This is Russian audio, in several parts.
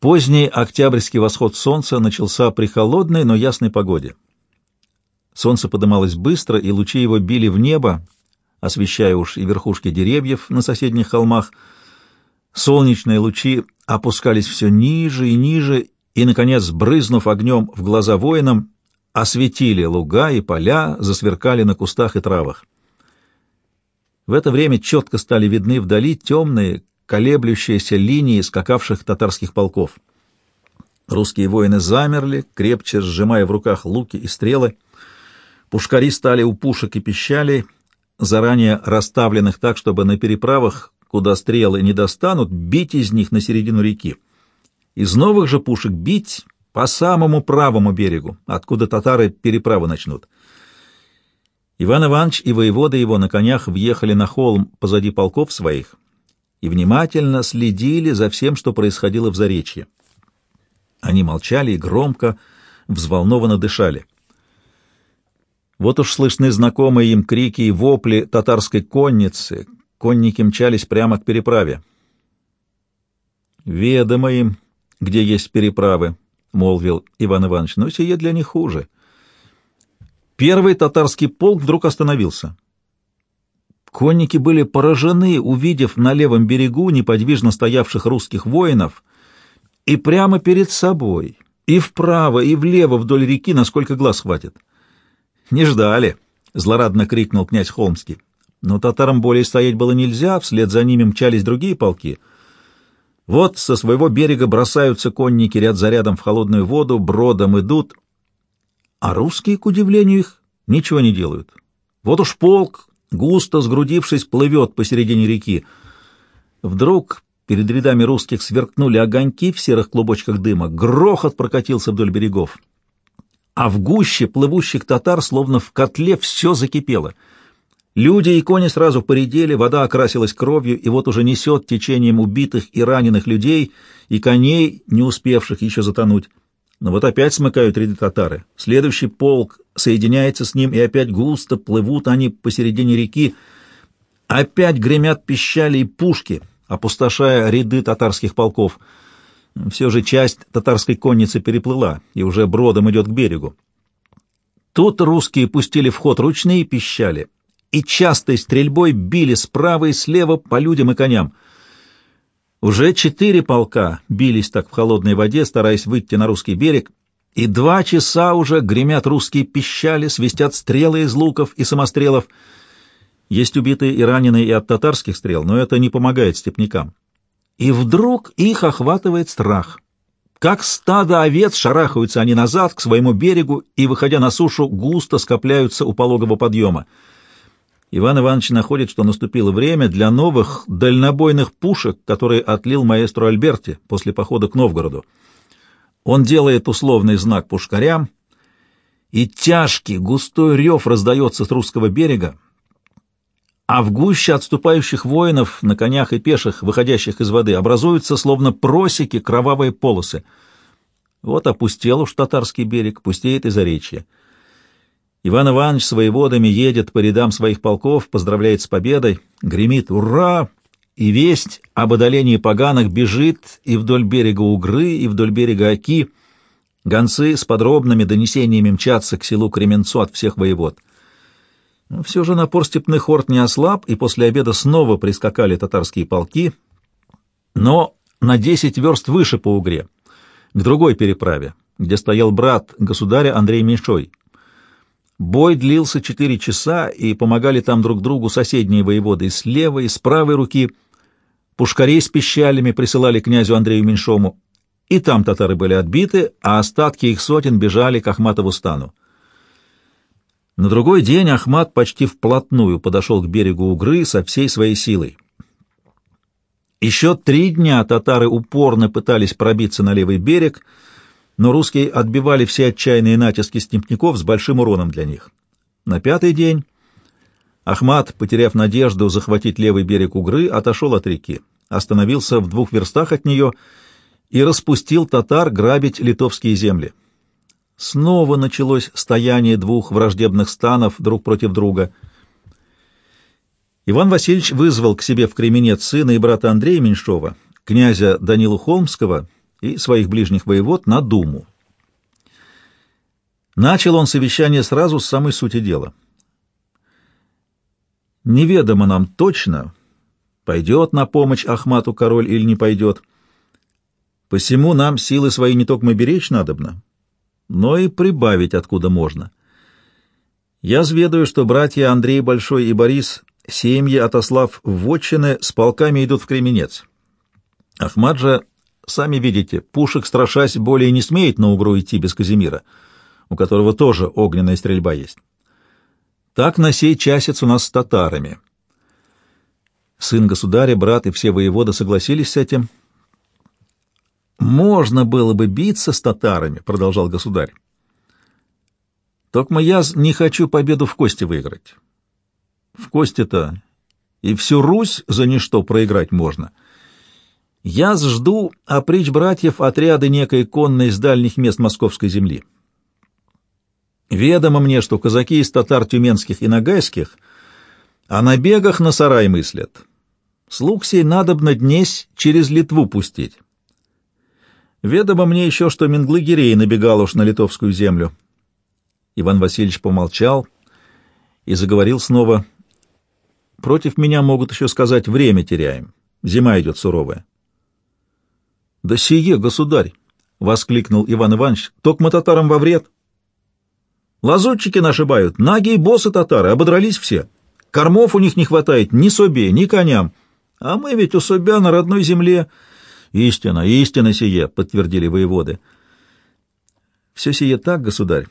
Поздний октябрьский восход солнца начался при холодной, но ясной погоде. Солнце подымалось быстро, и лучи его били в небо, освещая уж и верхушки деревьев на соседних холмах. Солнечные лучи опускались все ниже и ниже, и, наконец, брызнув огнем в глаза воинам, осветили луга и поля, засверкали на кустах и травах. В это время четко стали видны вдали темные, колеблющиеся линии скакавших татарских полков. Русские воины замерли, крепче сжимая в руках луки и стрелы. Пушкари стали у пушек и пищали, заранее расставленных так, чтобы на переправах, куда стрелы не достанут, бить из них на середину реки. Из новых же пушек бить по самому правому берегу, откуда татары переправы начнут. Иван Иванович и воевода его на конях въехали на холм позади полков своих и внимательно следили за всем, что происходило в Заречье. Они молчали и громко, взволнованно дышали. Вот уж слышны знакомые им крики и вопли татарской конницы. Конники мчались прямо к переправе. «Ведомо им, где есть переправы», — молвил Иван Иванович, — «но сие для них хуже». Первый татарский полк вдруг остановился. Конники были поражены, увидев на левом берегу неподвижно стоявших русских воинов, и прямо перед собой, и вправо, и влево вдоль реки, насколько глаз хватит. «Не ждали!» — злорадно крикнул князь Холмский. Но татарам более стоять было нельзя, вслед за ними мчались другие полки. Вот со своего берега бросаются конники ряд за рядом в холодную воду, бродом идут, а русские, к удивлению их, ничего не делают. Вот уж полк, густо сгрудившись, плывет посередине реки. Вдруг перед рядами русских сверкнули огоньки в серых клубочках дыма, грохот прокатился вдоль берегов а в гуще плывущих татар, словно в котле, все закипело. Люди и кони сразу поредели, вода окрасилась кровью, и вот уже несет течением убитых и раненых людей и коней, не успевших еще затонуть. Но вот опять смыкают ряды татары. Следующий полк соединяется с ним, и опять густо плывут они посередине реки. Опять гремят пищали и пушки, опустошая ряды татарских полков — все же часть татарской конницы переплыла и уже бродом идет к берегу. Тут русские пустили в ход ручные пищали и частой стрельбой били справа и слева по людям и коням. Уже четыре полка бились так в холодной воде, стараясь выйти на русский берег, и два часа уже гремят русские пищали, свистят стрелы из луков и самострелов. Есть убитые и раненые и от татарских стрел, но это не помогает степнякам. И вдруг их охватывает страх. Как стадо овец шарахаются они назад к своему берегу и, выходя на сушу, густо скопляются у пологого подъема. Иван Иванович находит, что наступило время для новых дальнобойных пушек, которые отлил маэстро Альберти после похода к Новгороду. Он делает условный знак пушкарям, и тяжкий густой рев раздается с русского берега, а в гуще отступающих воинов на конях и пеших, выходящих из воды, образуются словно просеки кровавые полосы. Вот опустел уж татарский берег, пустеет и заречье. Иван Иванович с воеводами едет по рядам своих полков, поздравляет с победой, гремит «Ура!» и весть об одолении поганых бежит и вдоль берега Угры, и вдоль берега Оки. Гонцы с подробными донесениями мчатся к селу Кременцу от всех воевод. Но все же напор степных орд не ослаб, и после обеда снова прискакали татарские полки, но на десять верст выше по Угре, к другой переправе, где стоял брат государя Андрей Меньшой. Бой длился четыре часа, и помогали там друг другу соседние воеводы с левой, и с правой руки. Пушкарей с пищалями присылали князю Андрею Меньшому, и там татары были отбиты, а остатки их сотен бежали к Ахматову стану. На другой день Ахмат почти вплотную подошел к берегу Угры со всей своей силой. Еще три дня татары упорно пытались пробиться на левый берег, но русские отбивали все отчаянные натиски степняков с большим уроном для них. На пятый день Ахмат, потеряв надежду захватить левый берег Угры, отошел от реки, остановился в двух верстах от нее и распустил татар грабить литовские земли. Снова началось стояние двух враждебных станов друг против друга. Иван Васильевич вызвал к себе в Кременец сына и брата Андрея Меньшова, князя Данилу Холмского, и своих ближних воевод на Думу. Начал он совещание сразу с самой сути дела. Неведомо нам точно, пойдет на помощь Ахмату король или не пойдет. Посему нам силы свои не только беречь надобно, но и прибавить откуда можно. Я зведаю, что братья Андрей Большой и Борис, семьи отослав в вотчины, с полками идут в Кременец. Ахмат же, сами видите, пушек страшась более не смеет на угру идти без Казимира, у которого тоже огненная стрельба есть. Так на сей часец у нас с татарами. Сын государя, брат и все воеводы согласились с этим. «Можно было бы биться с татарами», — продолжал государь. «Только я не хочу победу в кости выиграть. В кости-то и всю Русь за ничто проиграть можно. Я жду опричь братьев отряды некой конной из дальних мест московской земли. Ведомо мне, что казаки из татар тюменских и нагайских о набегах на сарай мыслят. Слуг сей надобно днесь через Литву пустить. Ведомо мне еще, что Менглы-Гирей набегал уж на литовскую землю. Иван Васильевич помолчал и заговорил снова. Против меня могут еще сказать, время теряем. Зима идет суровая. — Да сие, государь! — воскликнул Иван Иванович. — Токмо татарам во вред. Лазутчики нашибают, наги и боссы татары, ободрались все. Кормов у них не хватает ни собе, ни коням. А мы ведь у себя на родной земле. Истина, истина сие, подтвердили воеводы. Все сие так, государь,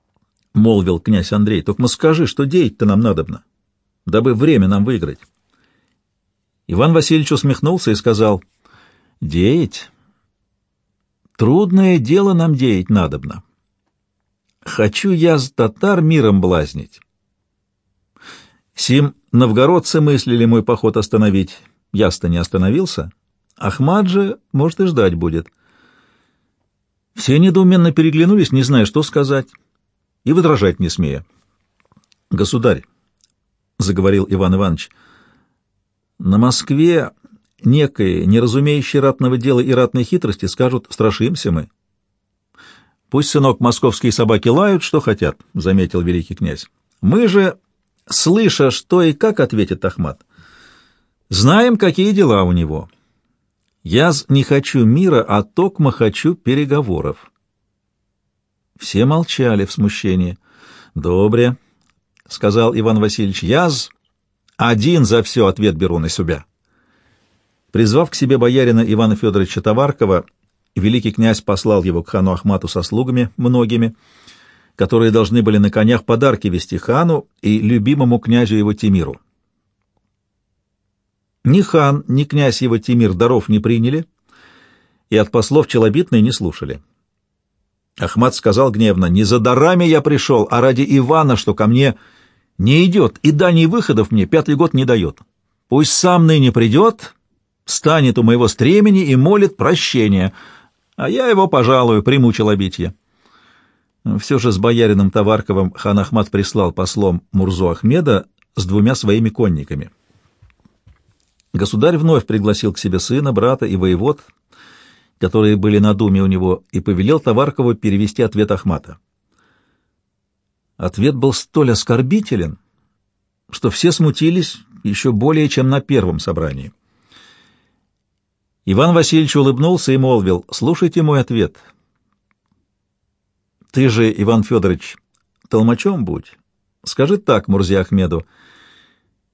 — молвил князь Андрей, — только скажи, что деять-то нам надобно, дабы время нам выиграть. Иван Васильевич усмехнулся и сказал, — Деять? Трудное дело нам деять надобно. Хочу я с татар миром блазнить. Сим новгородцы мыслили мой поход остановить. Ясно не остановился. Ахмад же, может, и ждать будет. Все недоуменно переглянулись, не зная, что сказать, и выдражать не смея. — Государь, — заговорил Иван Иванович, — на Москве некое, не разумеющее ратного дела и ратной хитрости, скажут, страшимся мы. Пусть, сынок, московские собаки лают, что хотят, — заметил великий князь. Мы же, слыша, что и как ответит Ахмат, знаем, какие дела у него. Я не хочу мира, а токмо хочу переговоров. Все молчали в смущении. «Добре», — сказал Иван Васильевич, — «яз один за все ответ беру на себя». Призвав к себе боярина Ивана Федоровича Товаркова, великий князь послал его к хану Ахмату со слугами многими, которые должны были на конях подарки вести хану и любимому князю его Тимиру. Ни хан, ни князь его Тимир даров не приняли и от послов челобитной не слушали. Ахмат сказал гневно, «Не за дарами я пришел, а ради Ивана, что ко мне не идет, и дани выходов мне пятый год не дает. Пусть сам ныне придет, станет у моего стремени и молит прощения, а я его, пожалуй, приму челобитье. Все же с боярином Товарковым хан Ахмат прислал послом Мурзу Ахмеда с двумя своими конниками. Государь вновь пригласил к себе сына, брата и воевод, которые были на думе у него, и повелел Товаркову перевести ответ Ахмата. Ответ был столь оскорбителен, что все смутились еще более, чем на первом собрании. Иван Васильевич улыбнулся и молвил, «Слушайте мой ответ. Ты же, Иван Федорович, толмачом будь. Скажи так Мурзе Ахмеду,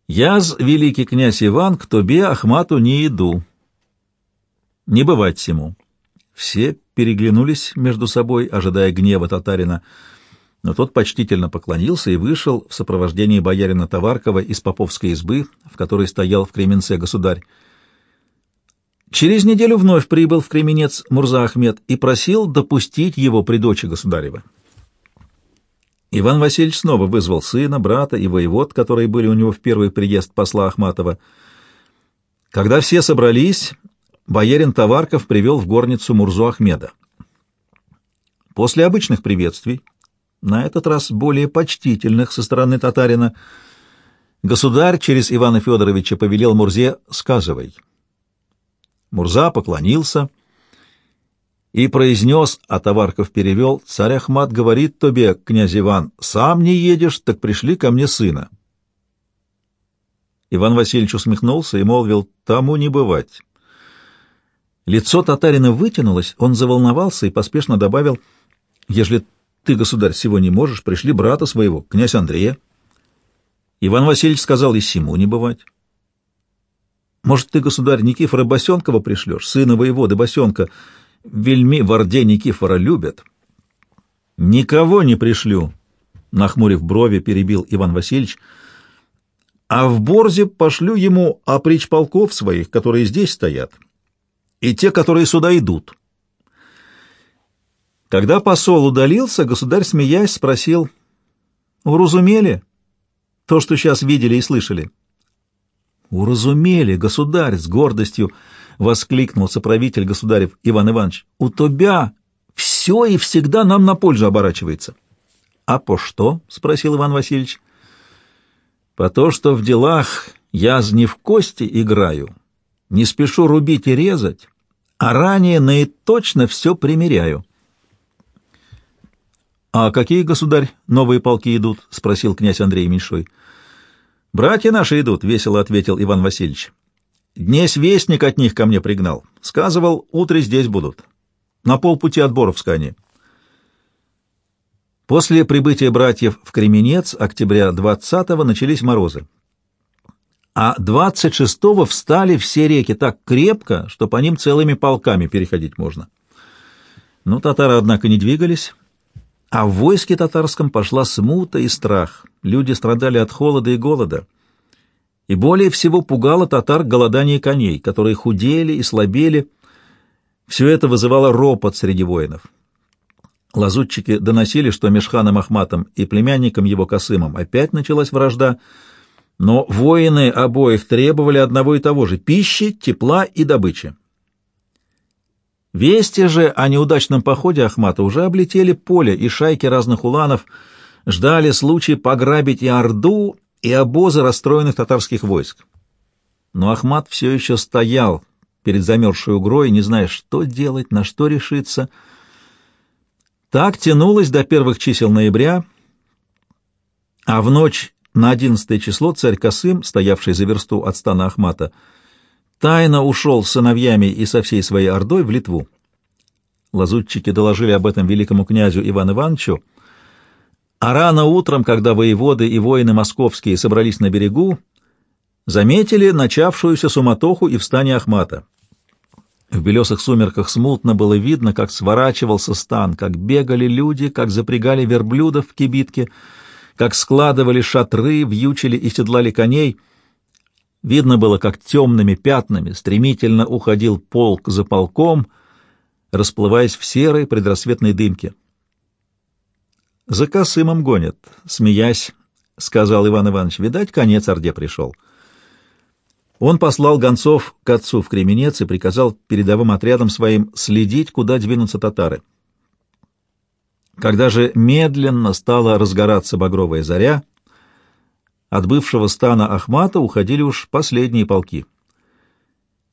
«Яз, великий князь Иван, к тебе, Ахмату, не иду. Не бывать всему». Все переглянулись между собой, ожидая гнева татарина, но тот почтительно поклонился и вышел в сопровождении боярина Товаркова из поповской избы, в которой стоял в Кременце государь. Через неделю вновь прибыл в Кременец Мурза Ахмед и просил допустить его при дочи государева. Иван Васильевич снова вызвал сына, брата и воевод, которые были у него в первый приезд посла Ахматова. Когда все собрались, боярин Товарков привел в горницу Мурзу Ахмеда. После обычных приветствий, на этот раз более почтительных со стороны татарина, государь через Ивана Федоровича повелел Мурзе «сказывай». Мурза поклонился и произнес, а Товарков перевел, «Царь Ахмат говорит тебе, князь Иван, сам не едешь, так пришли ко мне сына». Иван Васильевич усмехнулся и молвил, «Тому не бывать». Лицо татарина вытянулось, он заволновался и поспешно добавил, «Ежели ты, государь, всего не можешь, пришли брата своего, князь Андрея». Иван Васильевич сказал, «И сему не бывать». «Может, ты, государь, Никифора Босенкова пришлешь, сына воеводы Босенка, вельми в Орде Никифора любят». «Никого не пришлю», — нахмурив брови, перебил Иван Васильевич, «а в Борзе пошлю ему опричь полков своих, которые здесь стоят» и те, которые сюда идут. Когда посол удалился, государь, смеясь, спросил, «Уразумели то, что сейчас видели и слышали?» «Уразумели, государь!» — с гордостью воскликнул соправитель государев Иван Иванович. «У тебя все и всегда нам на пользу оборачивается». «А по что?» — спросил Иван Васильевич. «По то, что в делах я не в кости играю, не спешу рубить и резать, а ранее наиточно все примеряю. — А какие, государь, новые полки идут? — спросил князь Андрей Меньшой. — Братья наши идут, — весело ответил Иван Васильевич. — Днесь вестник от них ко мне пригнал. Сказывал, утро здесь будут. На полпути от Боровска они. После прибытия братьев в Кременец октября 20-го начались морозы а 26-го встали все реки так крепко, что по ним целыми полками переходить можно. Но татары, однако, не двигались, а в войске татарском пошла смута и страх. Люди страдали от холода и голода. И более всего пугало татар голодание коней, которые худели и слабели. Все это вызывало ропот среди воинов. Лазутчики доносили, что меж ханом Ахматом и племянником его Косымом опять началась вражда — но воины обоих требовали одного и того же — пищи, тепла и добычи. Вести же о неудачном походе Ахмата уже облетели поле, и шайки разных уланов ждали случая пограбить и Орду, и обозы расстроенных татарских войск. Но Ахмат все еще стоял перед замерзшей угрой, не зная, что делать, на что решиться. Так тянулось до первых чисел ноября, а в ночь на одиннадцатое число царь Касым, стоявший за версту от стана Ахмата, тайно ушел с сыновьями и со всей своей ордой в Литву. Лазутчики доложили об этом великому князю Ивану Ивановичу, а рано утром, когда воеводы и воины московские собрались на берегу, заметили начавшуюся суматоху и в стане Ахмата. В белесых сумерках смутно было видно, как сворачивался стан, как бегали люди, как запрягали верблюдов в кибитке — как складывали шатры, вьючили и седлали коней. Видно было, как темными пятнами стремительно уходил полк за полком, расплываясь в серой предрассветной дымке. «За Косымом гонят», — смеясь, — сказал Иван Иванович. «Видать, конец Орде пришел». Он послал гонцов к отцу в Кременец и приказал передовым отрядам своим следить, куда двинутся татары. Когда же медленно стала разгораться багровая заря, от бывшего стана Ахмата уходили уж последние полки.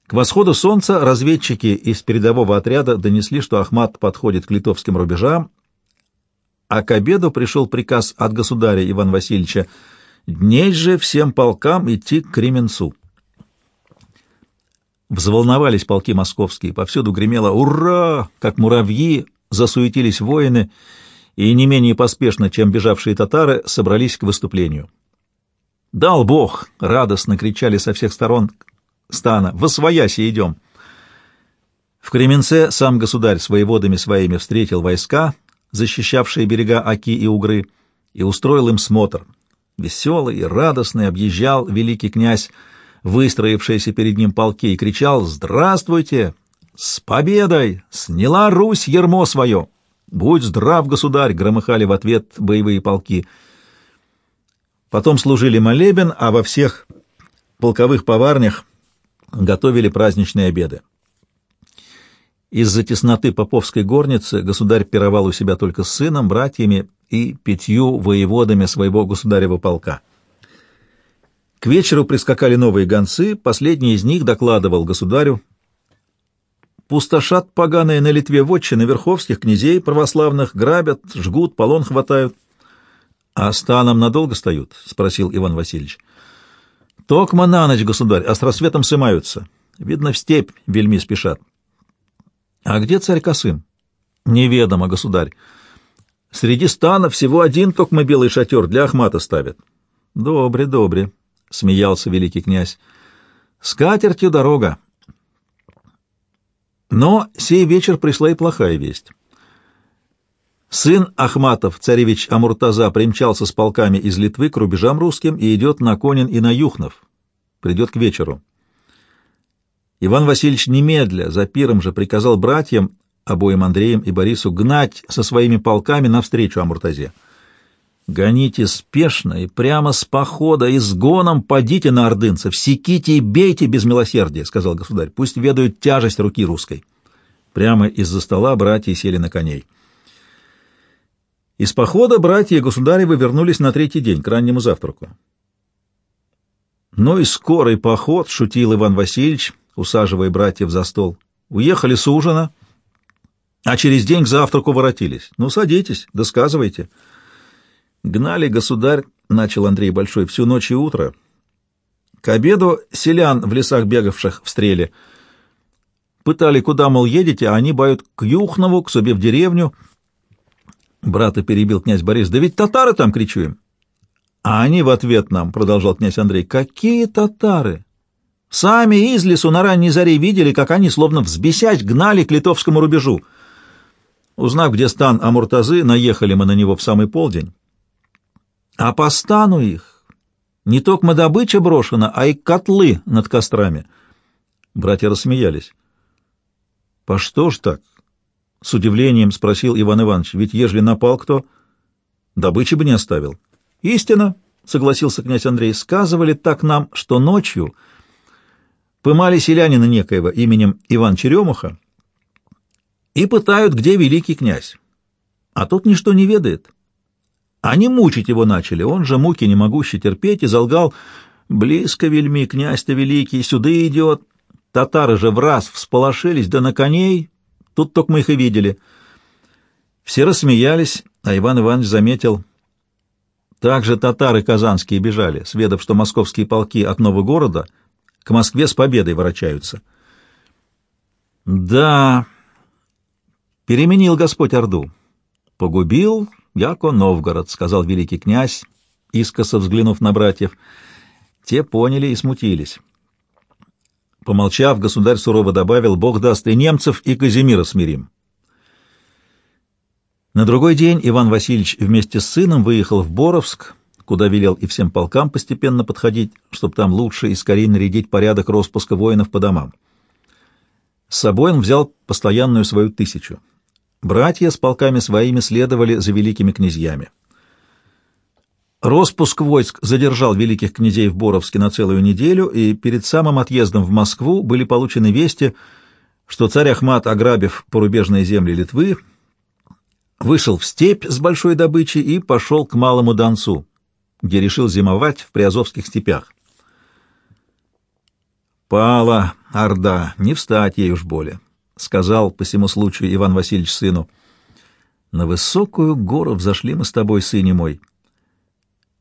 К восходу солнца разведчики из передового отряда донесли, что Ахмат подходит к литовским рубежам, а к обеду пришел приказ от государя Ивана Васильевича дней же всем полкам идти к Кременцу. Взволновались полки московские, повсюду гремело «Ура!», как муравьи засуетились воины и не менее поспешно, чем бежавшие татары, собрались к выступлению. «Дал Бог!» — радостно кричали со всех сторон стана. «Восвояси идем!» В Кременце сам государь с воеводами своими встретил войска, защищавшие берега Аки и Угры, и устроил им смотр. Веселый и радостный объезжал великий князь, выстроившиеся перед ним полки, и кричал «Здравствуйте! «С победой! Сняла Русь ермо свое! Будь здрав, государь!» — громыхали в ответ боевые полки. Потом служили молебен, а во всех полковых поварнях готовили праздничные обеды. Из-за тесноты поповской горницы государь пировал у себя только с сыном, братьями и пятью воеводами своего государева полка. К вечеру прискакали новые гонцы, последний из них докладывал государю, Пустошат поганые на Литве вотчины верховских князей православных, грабят, жгут, полон хватают. — А станом надолго стоят? — спросил Иван Васильевич. — Токма на ночь, государь, а с рассветом сымаются. Видно, в степь вельми спешат. — А где царь Косым? — Неведомо, государь. Среди стана всего один токма белый шатер для Ахмата ставят. — Добре, добре, — смеялся великий князь. — С катертью дорога. Но сей вечер пришла и плохая весть. Сын Ахматов, царевич Амуртаза, примчался с полками из Литвы к рубежам русским и идет на Конин и на Юхнов. Придет к вечеру. Иван Васильевич немедля за пиром же приказал братьям, обоим Андреем и Борису, гнать со своими полками навстречу Амуртазе. Гоните спешно и прямо с похода и с гоном подите на ордынцев, секите и бейте без милосердия, — сказал государь, — пусть ведают тяжесть руки русской. Прямо из-за стола братья сели на коней. Из похода братья и государевы вернулись на третий день, к раннему завтраку. «Ну и скорый поход», — шутил Иван Васильевич, усаживая братьев за стол. «Уехали с ужина, а через день к завтраку воротились. Ну, садитесь, досказывайте». Гнали, государь, — начал Андрей Большой, — всю ночь и утро. К обеду селян в лесах бегавших в стреле. Пытали, куда, мол, едете, а они бают к Юхнову, к себе в деревню. Брата перебил князь Борис. Да ведь татары там, кричу им. А они в ответ нам, — продолжал князь Андрей, — какие татары? Сами из лесу на ранней заре видели, как они, словно взбесясь, гнали к литовскому рубежу. Узнав, где стан Амуртазы, наехали мы на него в самый полдень. А по стану их не только добыча брошена, а и котлы над кострами. Братья рассмеялись. — По что ж так? — с удивлением спросил Иван Иванович. — Ведь ежели напал кто, добычи бы не оставил. — Истина, — согласился князь Андрей, — сказывали так нам, что ночью пымали селянина некоего именем Иван Черемуха и пытают, где великий князь. А тот ничто не ведает. — они мучить его начали, он же муки не могущий терпеть, и залгал «Близко, вельми, князь-то великий, сюда идет». Татары же в раз всполошились, да на коней, тут только мы их и видели. Все рассмеялись, а Иван Иванович заметил, также татары казанские бежали, сведав, что московские полки от нового города к Москве с победой ворочаются. Да, переменил Господь Орду, погубил «Яко Новгород», — сказал великий князь, искоса взглянув на братьев. Те поняли и смутились. Помолчав, государь сурово добавил, «Бог даст и немцев, и Казимира смирим». На другой день Иван Васильевич вместе с сыном выехал в Боровск, куда велел и всем полкам постепенно подходить, чтобы там лучше и скорее нарядить порядок распуска воинов по домам. С собой он взял постоянную свою тысячу — Братья с полками своими следовали за великими князьями. Роспуск войск задержал великих князей в Боровске на целую неделю, и перед самым отъездом в Москву были получены вести, что царь Ахмат, ограбив порубежные земли Литвы, вышел в степь с большой добычей и пошел к Малому Донцу, где решил зимовать в Приазовских степях. Пала Орда, не встать ей уж более. — сказал по всему случаю Иван Васильевич сыну. — На высокую гору взошли мы с тобой, сыне мой.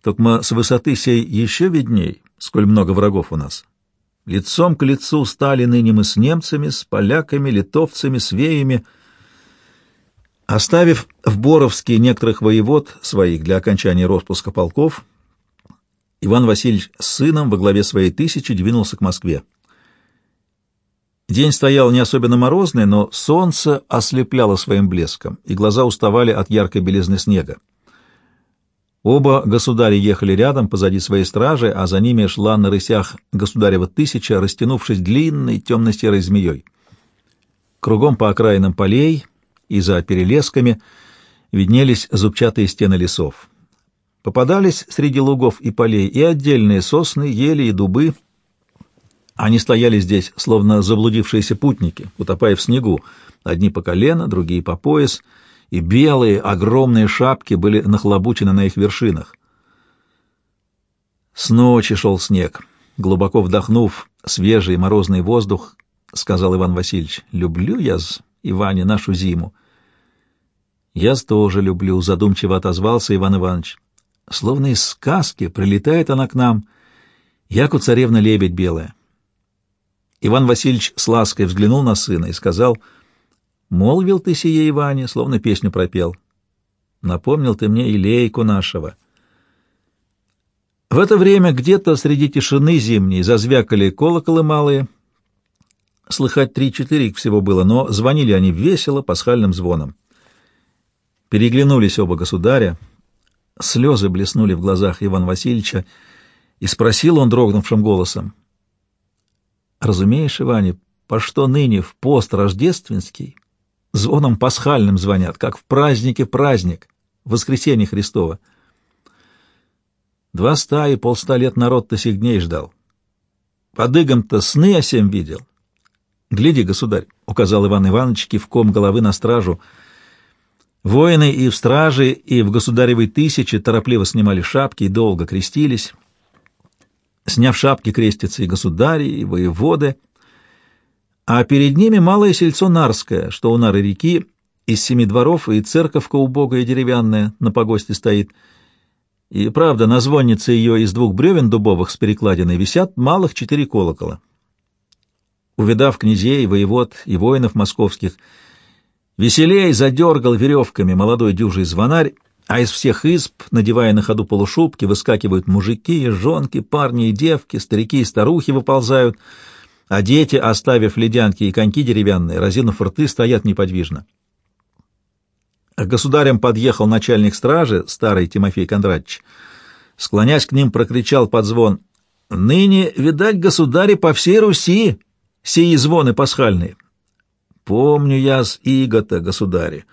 Только с высоты сей еще видней, сколь много врагов у нас. Лицом к лицу стали ныне мы с немцами, с поляками, литовцами, свеями. Оставив в Боровске некоторых воевод своих для окончания распуска полков, Иван Васильевич с сыном во главе своей тысячи двинулся к Москве. День стоял не особенно морозный, но солнце ослепляло своим блеском, и глаза уставали от яркой белизны снега. Оба государя ехали рядом, позади своей стражи, а за ними шла на рысях государева тысяча, растянувшись длинной темно-серой змеей. Кругом по окраинам полей и за перелесками виднелись зубчатые стены лесов. Попадались среди лугов и полей и отдельные сосны, ели и дубы — они стояли здесь, словно заблудившиеся путники, утопая в снегу, одни по колено, другие по пояс, и белые огромные шапки были нахлобучены на их вершинах. С ночи шел снег. Глубоко вдохнув свежий морозный воздух, — сказал Иван Васильевич. — Люблю я, Иване, нашу зиму. — Я тоже люблю, — задумчиво отозвался Иван Иванович. Словно из сказки прилетает она к нам, яку царевна-лебедь белая. Иван Васильевич с лаской взглянул на сына и сказал, «Молвил ты сие, Иване, словно песню пропел. Напомнил ты мне Илейку нашего». В это время где-то среди тишины зимней зазвякали колоколы малые. Слыхать три-четыре их всего было, но звонили они весело, пасхальным звоном. Переглянулись оба государя, слезы блеснули в глазах Ивана Васильевича, и спросил он дрогнувшим голосом. «Разумеешь, Иване, по что ныне в пост рождественский звоном пасхальным звонят, как в празднике праздник, воскресенье Христово?» Два ста и полста лет народ-то сих дней ждал. Под игом-то сны осем видел. Гляди, государь, — указал Иван Иванович кивком головы на стражу. Воины и в страже, и в государевой тысяче торопливо снимали шапки и долго крестились. Сняв шапки, крестятся и государи, и воеводы, а перед ними малое сельцо Нарское, что у нары реки, из семи дворов, и церковка убогая деревянная на погосте стоит — и правда, на звоннице ее из двух бревен дубовых с перекладиной висят малых четыре колокола. Увидав князей, воевод и воинов московских, веселей задергал веревками молодой дюжий звонарь, а из всех изб, надевая на ходу полушубки, выскакивают мужики, жонки, парни и девки, старики и старухи выползают, а дети, оставив ледянки и коньки деревянные, разинув рты, стоят неподвижно. К государям подъехал начальник стражи, старый Тимофей Кондратьевич. Склонясь к ним, прокричал под звон. «Ныне, видать, государи по всей Руси сии звоны пасхальные. Помню я с Игота, государи.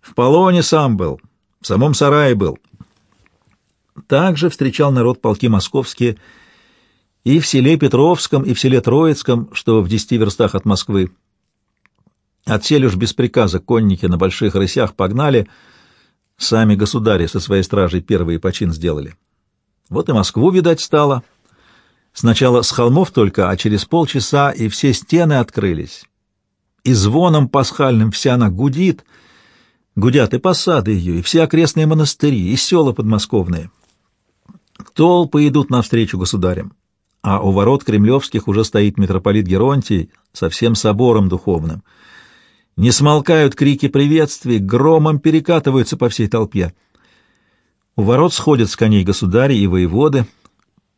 В полоне сам был, в самом сарае был». Также встречал народ полки московские и в селе Петровском, и в селе Троицком, что в десяти верстах от Москвы. Отсель уж без приказа конники на больших рысях погнали, сами государи со своей стражей первые почин сделали. Вот и Москву, видать, стало. Сначала с холмов только, а через полчаса и все стены открылись. И звоном пасхальным вся она гудит, гудят и посады ее, и все окрестные монастыри, и села подмосковные. Толпы идут навстречу государям, а у ворот кремлевских уже стоит митрополит Геронтий со всем собором духовным — не смолкают крики приветствий, громом перекатываются по всей толпе. У ворот сходят с коней государи и воеводы,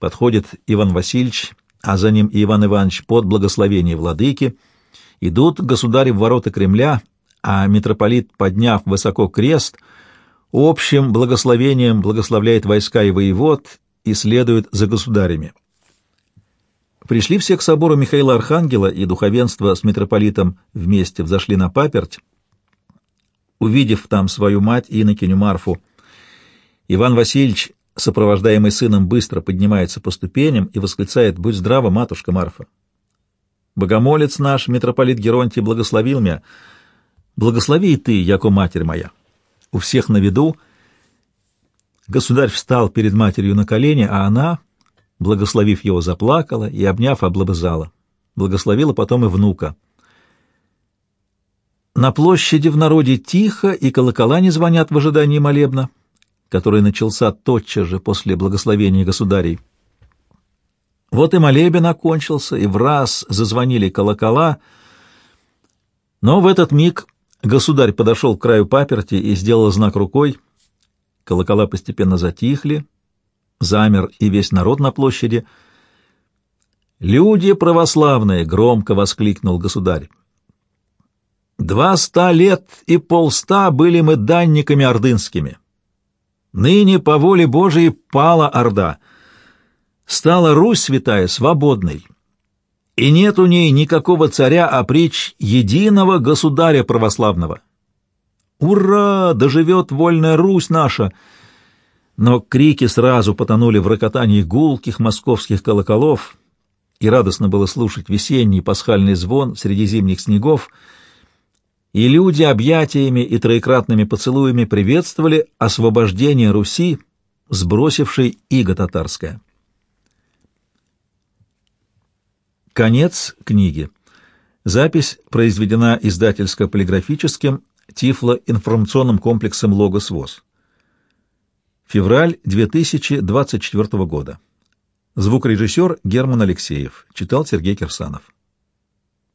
подходит Иван Васильевич, а за ним и Иван Иванович под благословение владыки. Идут государи в ворота Кремля, а митрополит, подняв высоко крест, общим благословением благословляет войска и воевод и следует за государями. Пришли все к собору Михаила Архангела, и духовенство с митрополитом вместе взошли на паперть. Увидев там свою мать, инокиню Марфу, Иван Васильевич, сопровождаемый сыном, быстро поднимается по ступеням и восклицает «Будь здрава, матушка Марфа!» «Богомолец наш, митрополит Геронтий, благословил меня. Благослови и ты, яко матерь моя!» У всех на виду государь встал перед матерью на колени, а она, благословив его, заплакала и, обняв, облобызала. Благословила потом и внука. На площади в народе тихо, и колокола не звонят в ожидании молебна, который начался тотчас же после благословения государей. Вот и молебен окончился, и в раз зазвонили колокола, но в этот миг государь подошел к краю паперти и сделал знак рукой. Колокола постепенно затихли, замер и весь народ на площади. «Люди православные!» — громко воскликнул государь. «Два ста лет и полста были мы данниками ордынскими. Ныне по воле Божией пала Орда. Стала Русь святая свободной, и нет у ней никакого царя, а притч единого государя православного. Ура! Доживет вольная Русь наша!» Но крики сразу потонули в рокотании гулких московских колоколов, и радостно было слушать весенний пасхальный звон среди зимних снегов, и люди объятиями и троекратными поцелуями приветствовали освобождение Руси, сбросившей иго татарское. Конец книги. Запись произведена издательско-полиграфическим Тифло-информационным комплексом «Логос ВОЗ». Февраль 2024 года. Звукорежиссер Герман Алексеев. Читал Сергей Кирсанов.